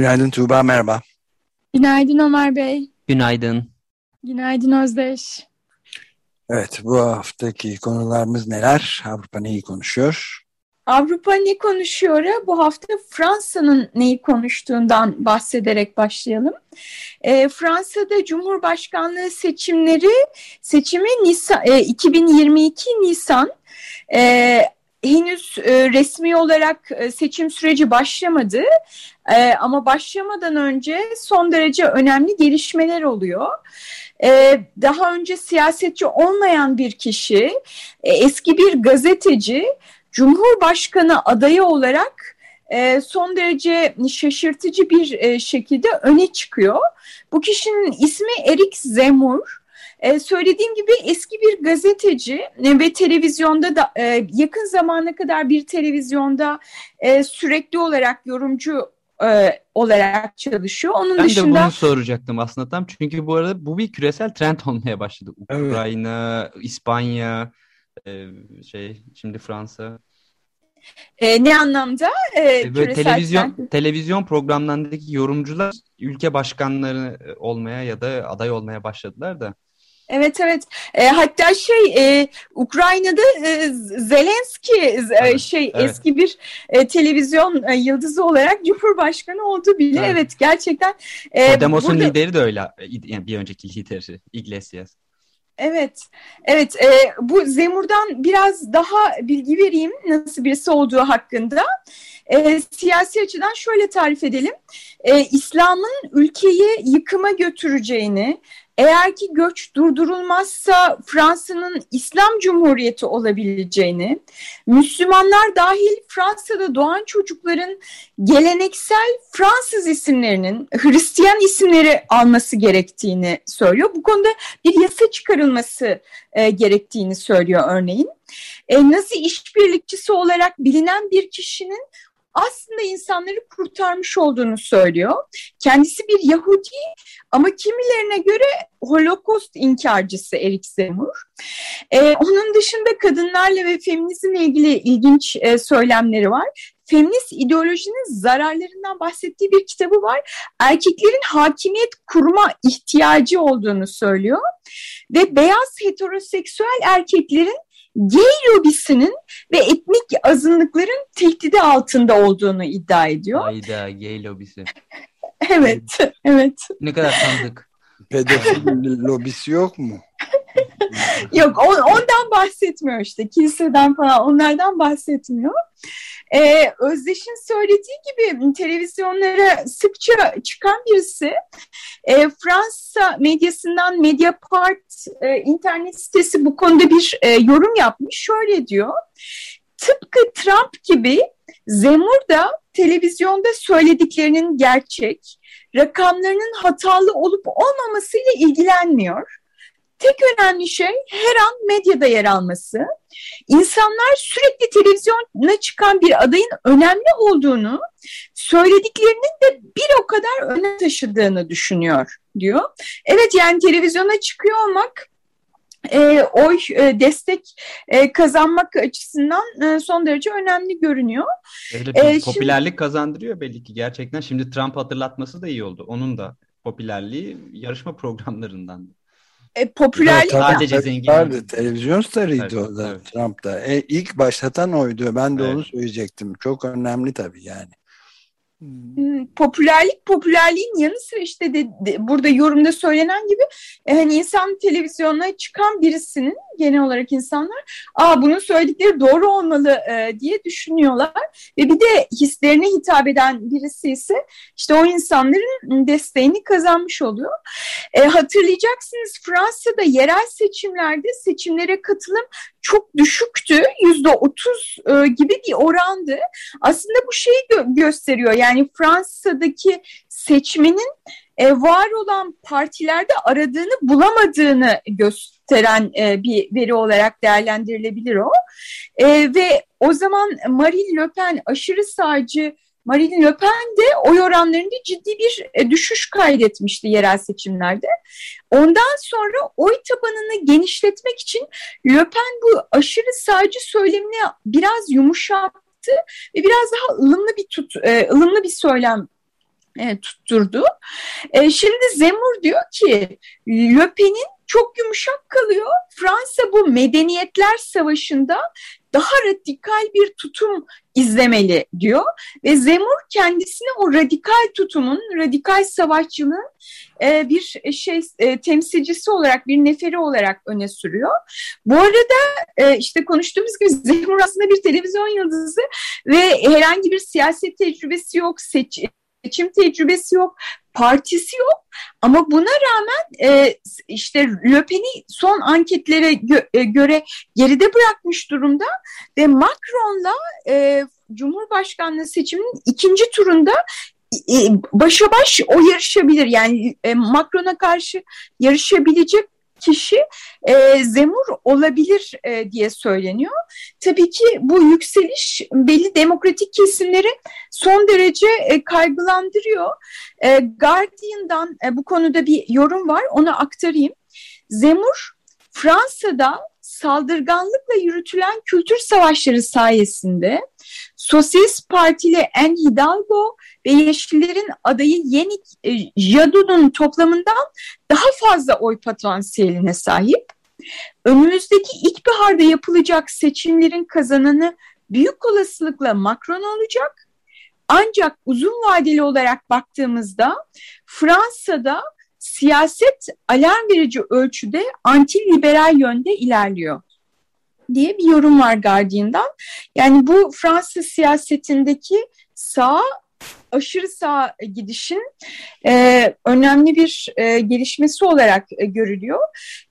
Günaydın Tuğba, merhaba. Günaydın Ömer Bey. Günaydın. Günaydın Özdeş. Evet, bu haftaki konularımız neler? Avrupa neyi konuşuyor? Avrupa ne konuşuyor? Bu hafta Fransa'nın neyi konuştuğundan bahsederek başlayalım. E, Fransa'da Cumhurbaşkanlığı seçimleri, seçimi Nisan, e, 2022 Nisan. E, henüz e, resmi olarak e, seçim süreci başlamadı e, ama başlamadan önce son derece önemli gelişmeler oluyor. E, daha önce siyasetçi olmayan bir kişi, e, eski bir gazeteci, Cumhurbaşkanı adayı olarak e, son derece şaşırtıcı bir e, şekilde öne çıkıyor. Bu kişinin ismi Erik Zemmour. Ee, söylediğim gibi eski bir gazeteci ve televizyonda da e, yakın zamana kadar bir televizyonda e, sürekli olarak yorumcu e, olarak çalışıyor. Onun ben dışında de bunu soracaktım aslında tam çünkü bu arada bu bir küresel trend olmaya başladı. Ukrayna, evet. İspanya, e, şey şimdi Fransa. E, ne anlamda? E, Böyle televizyon trend. televizyon programlarındaki yorumcular ülke başkanları olmaya ya da aday olmaya başladılar da. Evet evet. E, hatta şey e, Ukrayna'da e, Zelenski e, evet, şey evet. eski bir e, televizyon e, yıldızı olarak Cumhurbaşkanı oldu bile. Evet, evet gerçekten. E, Podemos'un burada... lideri de öyle. Yani bir önceki lideri Iglesias. Evet, evet. E, bu Zemur'dan biraz daha bilgi vereyim nasıl birisi olduğu hakkında. E, siyasi açıdan şöyle tarif edelim. E, İslam'ın ülkeyi yıkıma götüreceğini, eğer ki göç durdurulmazsa Fransa'nın İslam Cumhuriyeti olabileceğini, Müslümanlar dahil Fransa'da doğan çocukların geleneksel Fransız isimlerinin Hristiyan isimleri alması gerektiğini söylüyor. Bu konuda bir yasa çıkarılması e, gerektiğini söylüyor örneğin. E, Nazi işbirlikçisi olarak bilinen bir kişinin aslında insanları kurtarmış olduğunu söylüyor. Kendisi bir Yahudi ama kimilerine göre Holocaust inkarcısı Erik Zemmour. Ee, onun dışında kadınlarla ve feminizmle ilgili ilginç e, söylemleri var. Feminist ideolojinin zararlarından bahsettiği bir kitabı var. Erkeklerin hakimiyet kurma ihtiyacı olduğunu söylüyor. Ve beyaz heteroseksüel erkeklerin gay lobisinin ve etnik azınlıkların tehdidi altında olduğunu iddia ediyor. Hayda gay lobisi. evet, evet. Ne kadar tanıdık. Pedofil lobisi yok mu? yok on, ondan bahsetmiyor işte kiliseden falan onlardan bahsetmiyor. Ee, Özdeş'in söylediği gibi televizyonlara sıkça çıkan birisi e, Fransa medyasından Mediapart e, internet sitesi bu konuda bir e, yorum yapmış. Şöyle diyor, tıpkı Trump gibi Zemur da televizyonda söylediklerinin gerçek, rakamlarının hatalı olup olmamasıyla ilgilenmiyor. Tek önemli şey her an medyada yer alması. İnsanlar sürekli televizyona çıkan bir adayın önemli olduğunu, söylediklerinin de bir o kadar öne taşıdığını düşünüyor diyor. Evet yani televizyona çıkıyor olmak e, oy e, destek e, kazanmak açısından e, son derece önemli görünüyor. Öyle bir e, popülerlik şimdi, kazandırıyor belli ki gerçekten. Şimdi Trump hatırlatması da iyi oldu. Onun da popülerliği yarışma programlarından e, popülerlik evet, sadece zengin. Vardı, televizyon starıydı evet, o da evet. Trump'ta. E, ilk başlatan oydu. Ben de evet. onu söyleyecektim. Çok önemli tabii yani. Hmm, popülerlik popülerliğin yanı sıra işte de, de, burada yorumda söylenen gibi e, hani insan televizyona çıkan birisinin genel olarak insanlar aa bunun söyledikleri doğru olmalı e, diye düşünüyorlar ve bir de hislerine hitap eden birisi ise işte o insanların desteğini kazanmış oluyor. E, hatırlayacaksınız Fransa'da yerel seçimlerde seçimlere katılım çok düşüktü. Yüzde otuz e, gibi bir orandı. Aslında bu şeyi gö gösteriyor. Yani Fransa'daki seçmenin e, var olan partilerde aradığını bulamadığını gösteren e, bir veri olarak değerlendirilebilir o. E, ve o zaman Marine Le Pen aşırı sağcı Marine Le Pen de oy oranlarında ciddi bir e, düşüş kaydetmişti yerel seçimlerde. Ondan sonra oy tabanını genişletmek için Le Pen bu aşırı sağcı söylemini biraz yumuşattı ve biraz daha ılımlı bir tut, e, ılımlı bir söylem e, tutturdu. Şimdi Zemur diyor ki Le Pen'in çok yumuşak kalıyor. Fransa bu medeniyetler savaşında daha radikal bir tutum izlemeli diyor ve Zemur kendisini o radikal tutumun, radikal savaşçılığın e, bir şey e, temsilcisi olarak, bir neferi olarak öne sürüyor. Bu arada e, işte konuştuğumuz gibi Zemur aslında bir televizyon yıldızı ve herhangi bir siyaset tecrübesi yok, seç, seçim tecrübesi yok, partisi yok ama buna rağmen e, işte Le Pen'i son anketlere gö e, göre geride bırakmış durumda ve Macron'la e, Cumhurbaşkanlığı seçiminin ikinci turunda başa baş o yarışabilir. Yani e, Macron'a karşı yarışabilecek kişi e, Zemur olabilir e, diye söyleniyor. Tabii ki bu yükseliş belli demokratik kesimleri son derece e, kaygılandırıyor. E, Guardian'dan e, bu konuda bir yorum var onu aktarayım. Zemur Fransa'da saldırganlıkla yürütülen kültür savaşları sayesinde Sosyalist Partili En Hidalgo ve Yeşillerin adayı Yenik e, Jadot'un toplamından daha fazla oy potansiyeline sahip. Önümüzdeki ilkbaharda yapılacak seçimlerin kazananı büyük olasılıkla Macron olacak. Ancak uzun vadeli olarak baktığımızda Fransa'da siyaset alarm verici ölçüde anti-liberal yönde ilerliyor diye bir yorum var Guardian'dan. Yani bu Fransız siyasetindeki sağ aşırı sağ gidişin e, önemli bir e, gelişmesi olarak e, görülüyor.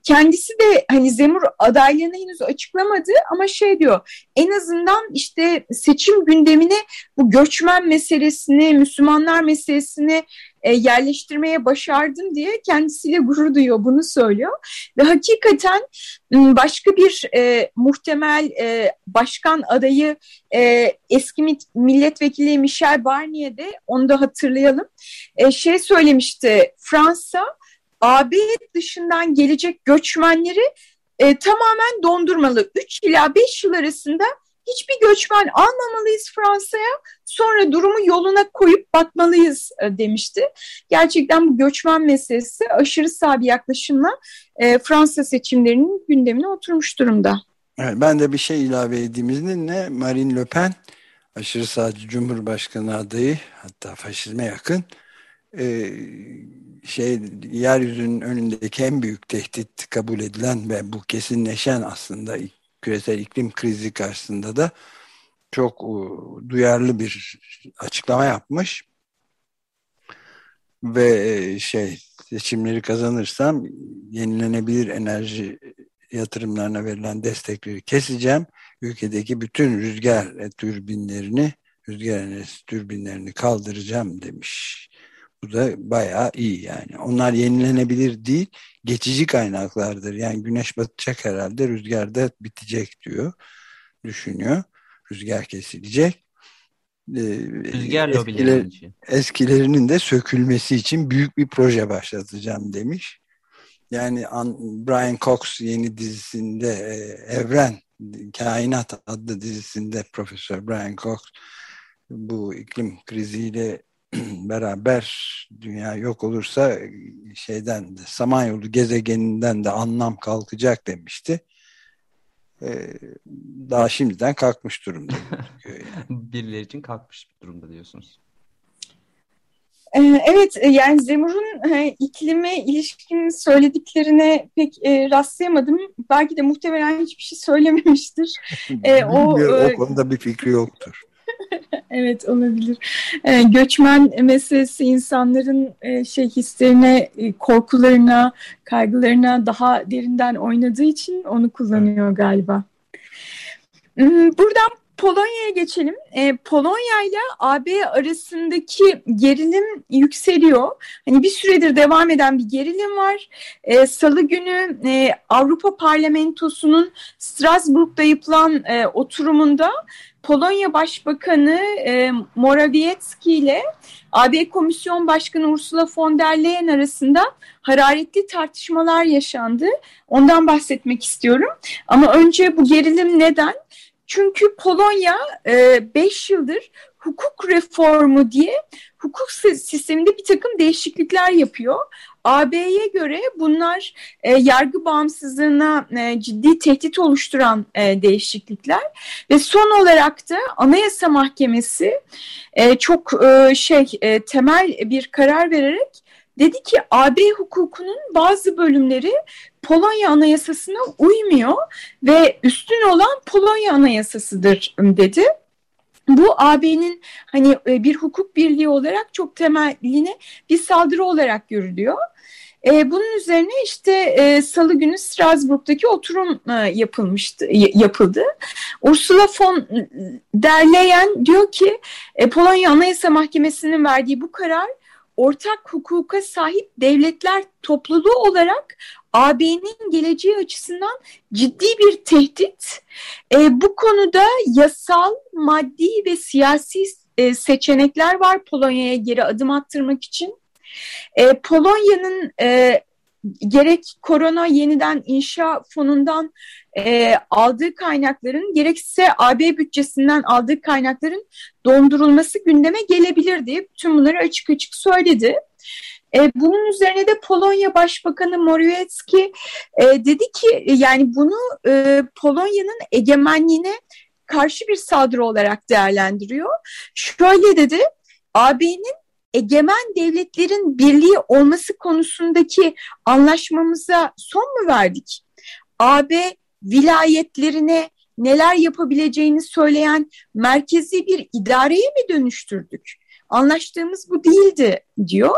Kendisi de hani Zemur adaylığını henüz açıklamadı ama şey diyor en azından işte seçim gündemine bu göçmen meselesini, Müslümanlar meselesini e, yerleştirmeye başardım diye kendisiyle gurur duyuyor bunu söylüyor. Ve hakikaten başka bir e, muhtemel e, başkan adayı e, eski milletvekili Michel Barnier de onu da hatırlayalım. E, şey söylemişti Fransa AB dışından gelecek göçmenleri e, tamamen dondurmalı. 3 ila 5 yıl arasında hiçbir göçmen almamalıyız Fransa'ya sonra durumu yoluna koyup bakmalıyız e, demişti. Gerçekten bu göçmen meselesi aşırı sağ bir yaklaşımla e, Fransa seçimlerinin gündemine oturmuş durumda. Evet, ben de bir şey ilave edeyim izninle Marine Le Pen aşırı sağcı Cumhurbaşkanı adayı hatta faşizme yakın e, şey yeryüzünün önündeki en büyük tehdit kabul edilen ve bu kesinleşen aslında küresel iklim krizi karşısında da çok duyarlı bir açıklama yapmış. Ve e, şey seçimleri kazanırsam yenilenebilir enerji yatırımlarına verilen destekleri keseceğim. Ülkedeki bütün rüzgar türbinlerini, rüzgar enerjisi türbinlerini kaldıracağım demiş. Bu da bayağı iyi yani. Onlar yenilenebilir değil, geçici kaynaklardır. Yani güneş batacak herhalde, rüzgar da bitecek diyor, düşünüyor. Rüzgar kesilecek. Ee, rüzgar eskiler, Eskilerinin de sökülmesi için büyük bir proje başlatacağım demiş. Yani Brian Cox yeni dizisinde e, Evren, Kainat adlı dizisinde Profesör Brian Cox bu iklim kriziyle beraber dünya yok olursa şeyden de Samanyolu gezegeninden de anlam kalkacak demişti. Ee, daha şimdiden kalkmış durumda. Yani. Birileri için kalkmış durumda diyorsunuz. Ee, evet e, yani Zemur'un e, iklime ilişkin söylediklerine pek e, rastlayamadım. Belki de muhtemelen hiçbir şey söylememiştir. e, o, o konuda bir fikri yoktur. evet olabilir. E, göçmen meselesi insanların e, şey hislerine, e, korkularına, kaygılarına daha derinden oynadığı için onu kullanıyor galiba. Hmm, buradan Polonya'ya geçelim. E, Polonya ile AB arasındaki gerilim yükseliyor. Hani bir süredir devam eden bir gerilim var. E, Salı günü e, Avrupa Parlamentosu'nun Strasbourg'da yapılan e, oturumunda Polonya Başbakanı e, Morawiecki ile AB Komisyon Başkanı Ursula von der Leyen arasında hararetli tartışmalar yaşandı. Ondan bahsetmek istiyorum. Ama önce bu gerilim neden? Çünkü Polonya 5 e, yıldır hukuk reformu diye hukuk sisteminde bir takım değişiklikler yapıyor. AB'ye göre bunlar e, yargı bağımsızlığına e, ciddi tehdit oluşturan e, değişiklikler ve son olarak da Anayasa Mahkemesi e, çok e, şey e, temel bir karar vererek dedi ki AB hukukunun bazı bölümleri Polonya Anayasası'na uymuyor ve üstün olan Polonya Anayasası'dır dedi. Bu AB'nin hani e, bir hukuk birliği olarak çok temeline bir saldırı olarak görülüyor. E, bunun üzerine işte e, Salı günü Strasbourg'daki oturum e, yapılmıştı, yapıldı. Ursula von der Leyen diyor ki e, Polonya Anayasa Mahkemesi'nin verdiği bu karar ortak hukuka sahip devletler topluluğu olarak AB'nin geleceği açısından ciddi bir tehdit. E, bu konuda yasal, maddi ve siyasi e, seçenekler var Polonya'ya geri adım attırmak için. E, Polonya'nın e, gerek korona yeniden inşa fonundan e, aldığı kaynakların gerekse AB bütçesinden aldığı kaynakların dondurulması gündeme gelebilir diye tüm bunları açık açık söyledi. E, bunun üzerine de Polonya Başbakanı Morawiecki e, dedi ki yani bunu e, Polonya'nın egemenliğine karşı bir saldırı olarak değerlendiriyor. Şöyle dedi, AB'nin egemen devletlerin birliği olması konusundaki anlaşmamıza son mu verdik? AB vilayetlerine neler yapabileceğini söyleyen merkezi bir idareye mi dönüştürdük? Anlaştığımız bu değildi diyor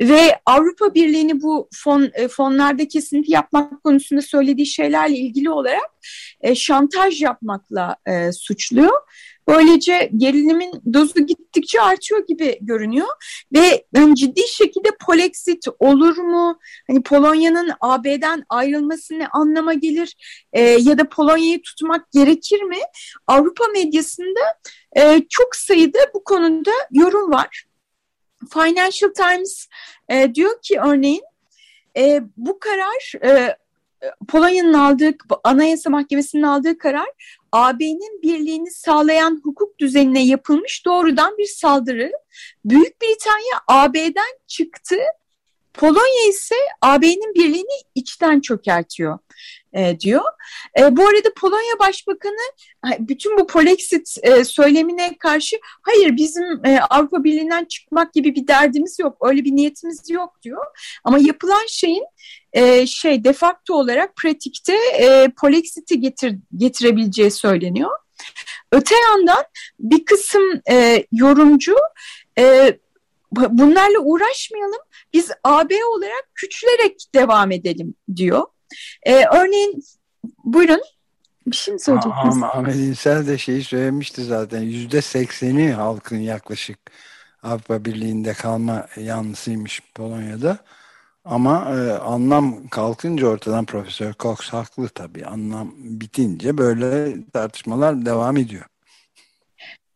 ve Avrupa Birliği'ni bu fon e, fonlarda kesinti yapmak konusunda söylediği şeylerle ilgili olarak e, şantaj yapmakla e, suçluyor. Böylece gerilimin dozu gittikçe artıyor gibi görünüyor ve yani ciddi şekilde Polexit olur mu? Hani Polonya'nın AB'den ayrılması ne anlama gelir? E, ya da Polonya'yı tutmak gerekir mi? Avrupa medyasında e, çok sayıda bu konuda yorum var. Financial Times e, diyor ki örneğin e, bu karar e, Polonya'nın aldığı, Anayasa Mahkemesi'nin aldığı karar AB'nin birliğini sağlayan hukuk düzenine yapılmış doğrudan bir saldırı. Büyük Britanya AB'den çıktı. Polonya ise AB'nin birliğini içten çökertiyor e, diyor. E, bu arada Polonya Başbakanı bütün bu Polexit e, söylemine karşı hayır bizim e, Avrupa Birliği'nden çıkmak gibi bir derdimiz yok, öyle bir niyetimiz yok diyor. Ama yapılan şeyin e, şey defakto olarak pratikte e, Polexit'i getir, getirebileceği söyleniyor. Öte yandan bir kısım e, yorumcu e, bunlarla uğraşmayalım biz AB olarak küçülerek devam edelim diyor. E, örneğin buyurun bir şey mi söyleyecektiniz? Ama Ahmet İnsel de şeyi söylemişti zaten yüzde sekseni halkın yaklaşık Avrupa Birliği'nde kalma yanlısıymış Polonya'da. Ama e, anlam kalkınca ortadan Profesör Cox haklı tabii. Anlam bitince böyle tartışmalar devam ediyor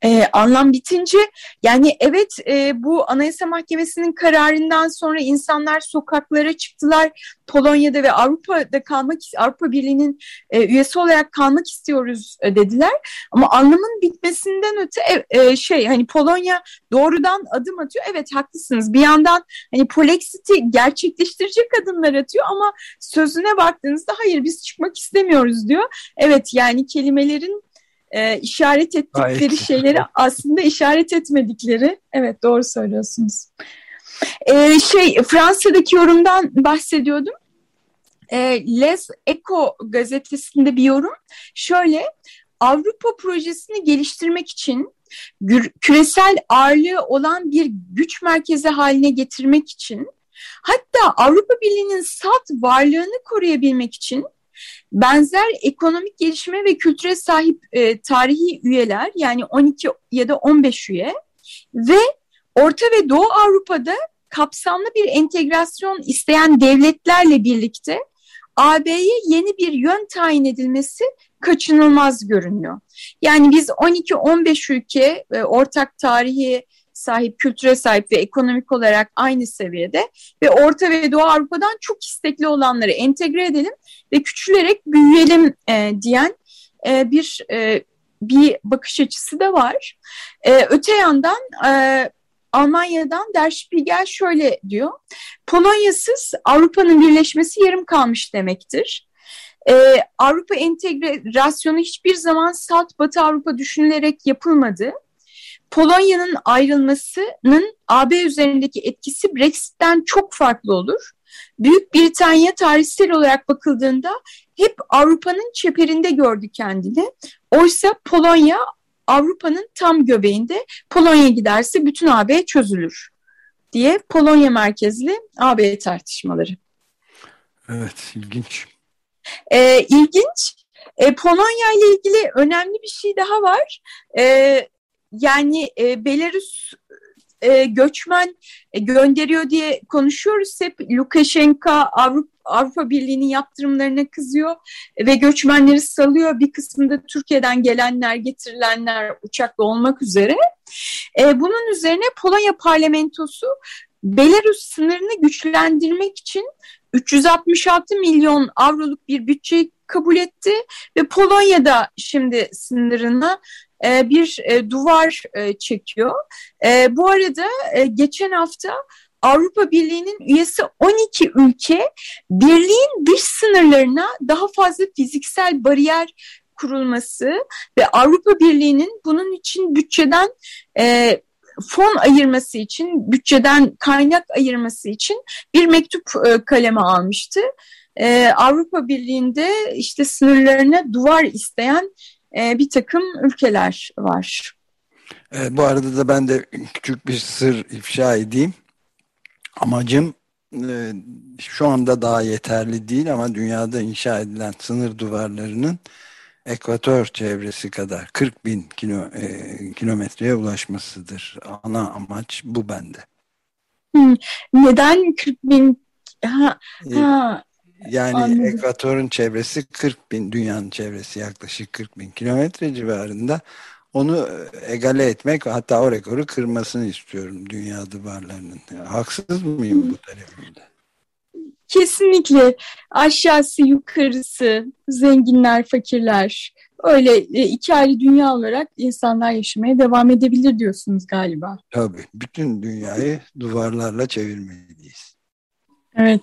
e, anlam bitince yani evet e, bu Anayasa Mahkemesi'nin kararından sonra insanlar sokaklara çıktılar. Polonya'da ve Avrupa'da kalmak Avrupa Birliği'nin e, üyesi olarak kalmak istiyoruz e, dediler. Ama anlamın bitmesinden öte e, e, şey hani Polonya doğrudan adım atıyor. Evet haklısınız. Bir yandan hani Polexit'i gerçekleştirecek adımlar atıyor ama sözüne baktığınızda hayır biz çıkmak istemiyoruz diyor. Evet yani kelimelerin e, işaret ettikleri Gayet. şeyleri aslında işaret etmedikleri. Evet doğru söylüyorsunuz. E, şey Fransa'daki yorumdan bahsediyordum. E, Les Eco gazetesinde bir yorum. Şöyle Avrupa projesini geliştirmek için küresel ağırlığı olan bir güç merkezi haline getirmek için hatta Avrupa Birliği'nin salt varlığını koruyabilmek için benzer ekonomik gelişme ve kültüre sahip e, tarihi üyeler yani 12 ya da 15 üye ve Orta ve Doğu Avrupa'da kapsamlı bir entegrasyon isteyen devletlerle birlikte AB'ye yeni bir yön tayin edilmesi kaçınılmaz görünüyor. Yani biz 12-15 ülke e, ortak tarihi sahip, kültüre sahip ve ekonomik olarak aynı seviyede ve Orta ve Doğu Avrupa'dan çok istekli olanları entegre edelim ve küçülerek büyüyelim e, diyen e, bir e, bir bakış açısı da var. E, öte yandan e, Almanya'dan Der Spiegel şöyle diyor. Polonyasız Avrupa'nın birleşmesi yarım kalmış demektir. Ee, Avrupa entegrasyonu hiçbir zaman Salt Batı Avrupa düşünülerek yapılmadı. Polonya'nın ayrılmasının AB üzerindeki etkisi Brexit'ten çok farklı olur. Büyük Britanya tarihsel olarak bakıldığında hep Avrupa'nın çeperinde gördü kendini. Oysa Polonya Avrupa'nın tam göbeğinde Polonya giderse bütün AB çözülür diye Polonya merkezli AB tartışmaları. Evet, ilginç. Ee, ilginç. E, Polonya ile ilgili önemli bir şey daha var. E, yani e, Belarus e, göçmen e, gönderiyor diye konuşuyoruz hep. Lukashenko Avrupa, Avrupa Birliği'nin yaptırımlarına kızıyor ve göçmenleri salıyor. Bir kısmında Türkiye'den gelenler, getirilenler uçakla olmak üzere. E, bunun üzerine Polonya parlamentosu Belarus sınırını güçlendirmek için 366 milyon avroluk bir bütçe kabul etti ve Polonya'da şimdi sınırına e, bir e, duvar e, çekiyor. Bu arada geçen hafta Avrupa Birliği'nin üyesi 12 ülke birliğin dış sınırlarına daha fazla fiziksel bariyer kurulması ve Avrupa Birliği'nin bunun için bütçeden fon ayırması için, bütçeden kaynak ayırması için bir mektup e, kaleme almıştı. Avrupa Birliği'nde işte sınırlarına duvar isteyen e, bir takım ülkeler var. E, bu arada da ben de küçük bir sır ifşa edeyim. Amacım e, şu anda daha yeterli değil ama dünyada inşa edilen sınır duvarlarının ekvator çevresi kadar 40 bin kilo, e, kilometreye ulaşmasıdır. Ana amaç bu bende. Neden 40 bin? Ha, ha, yani anladım. ekvatorun çevresi 40 bin, dünyanın çevresi yaklaşık 40 bin kilometre civarında. Onu egale etmek hatta o rekoru kırmasını istiyorum dünya duvarlarının. Yani haksız mıyım bu talebimde? Kesinlikle aşağısı yukarısı zenginler fakirler öyle e, iki ayrı dünya olarak insanlar yaşamaya devam edebilir diyorsunuz galiba. Tabii bütün dünyayı duvarlarla çevirmeliyiz. Evet.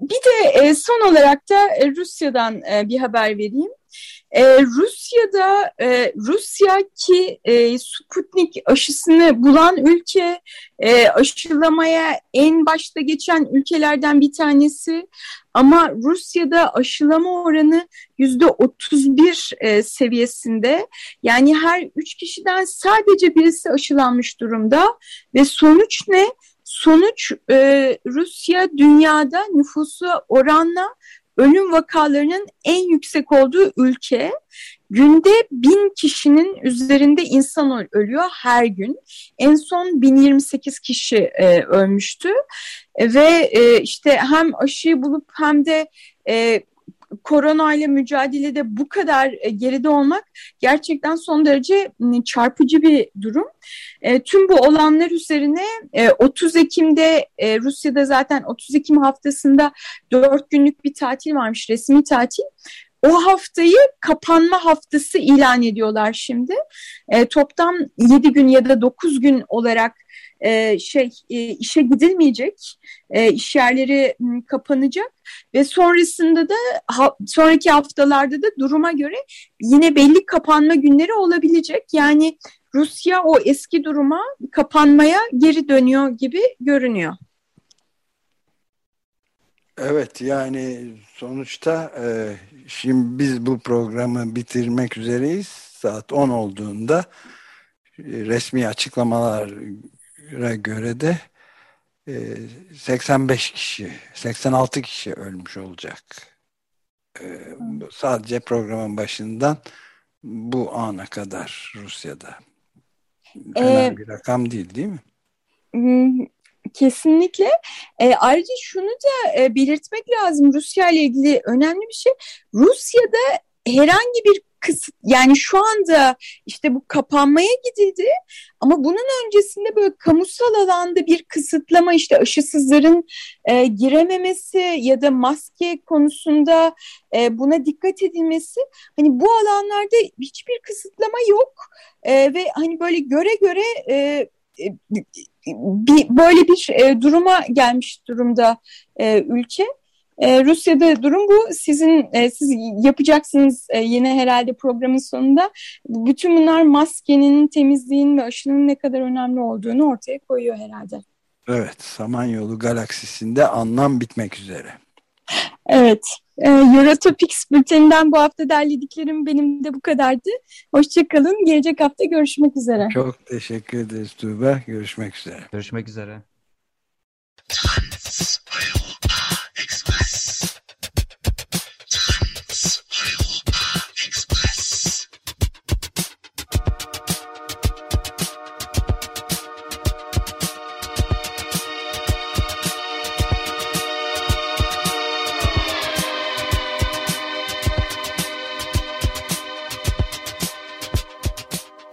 Bir de e, son olarak da e, Rusya'dan bir haber vereyim. Rusya'da e, Rusya ki e, Sputnik aşısını bulan ülke e, aşılamaya en başta geçen ülkelerden bir tanesi ama Rusya'da aşılama oranı yüzde 31 e, seviyesinde yani her üç kişiden sadece birisi aşılanmış durumda ve sonuç ne? Sonuç e, Rusya dünyada nüfusu oranla ölüm vakalarının en yüksek olduğu ülke. Günde bin kişinin üzerinde insan ölüyor her gün. En son 1028 kişi e, ölmüştü. E, ve e, işte hem aşıyı bulup hem de e, korona ile mücadelede bu kadar e, geride olmak gerçekten son derece çarpıcı bir durum. E, tüm bu olanlar üzerine e, 30 Ekim'de e, Rusya'da zaten 30 Ekim haftasında 4 günlük bir tatil varmış resmi tatil. O haftayı kapanma haftası ilan ediyorlar şimdi. E, toplam 7 gün ya da 9 gün olarak e, şey e, işe gidilmeyecek, e, iş yerleri kapanacak ve sonrasında da ha, sonraki haftalarda da duruma göre yine belli kapanma günleri olabilecek. Yani Rusya o eski duruma kapanmaya geri dönüyor gibi görünüyor. Evet yani sonuçta e, şimdi biz bu programı bitirmek üzereyiz. Saat 10 olduğunda e, resmi açıklamalara göre de 85 kişi, 86 kişi ölmüş olacak. Sadece programın başından bu ana kadar Rusya'da. Fena ee, bir rakam değil değil mi? Kesinlikle. E, ayrıca şunu da e, belirtmek lazım Rusya ile ilgili önemli bir şey. Rusya'da herhangi bir kısıt yani şu anda işte bu kapanmaya gidildi ama bunun öncesinde böyle kamusal alanda bir kısıtlama işte aşısızların e, girememesi ya da maske konusunda e, buna dikkat edilmesi hani bu alanlarda hiçbir kısıtlama yok e, ve hani böyle göre göre e, e bir böyle bir e, duruma gelmiş durumda e, ülke. E, Rusya'da durum bu. Sizin e, siz yapacaksınız e, yine herhalde programın sonunda. Bütün bunlar maskenin, temizliğin ve aşının ne kadar önemli olduğunu ortaya koyuyor herhalde. Evet, Samanyolu galaksisinde anlam bitmek üzere. Evet, e, Eurotopics bülteninden bu hafta derlediklerim benim de bu kadardı. Hoşçakalın, gelecek hafta görüşmek üzere. Çok teşekkür ederiz Tuğba, görüşmek üzere. Görüşmek üzere.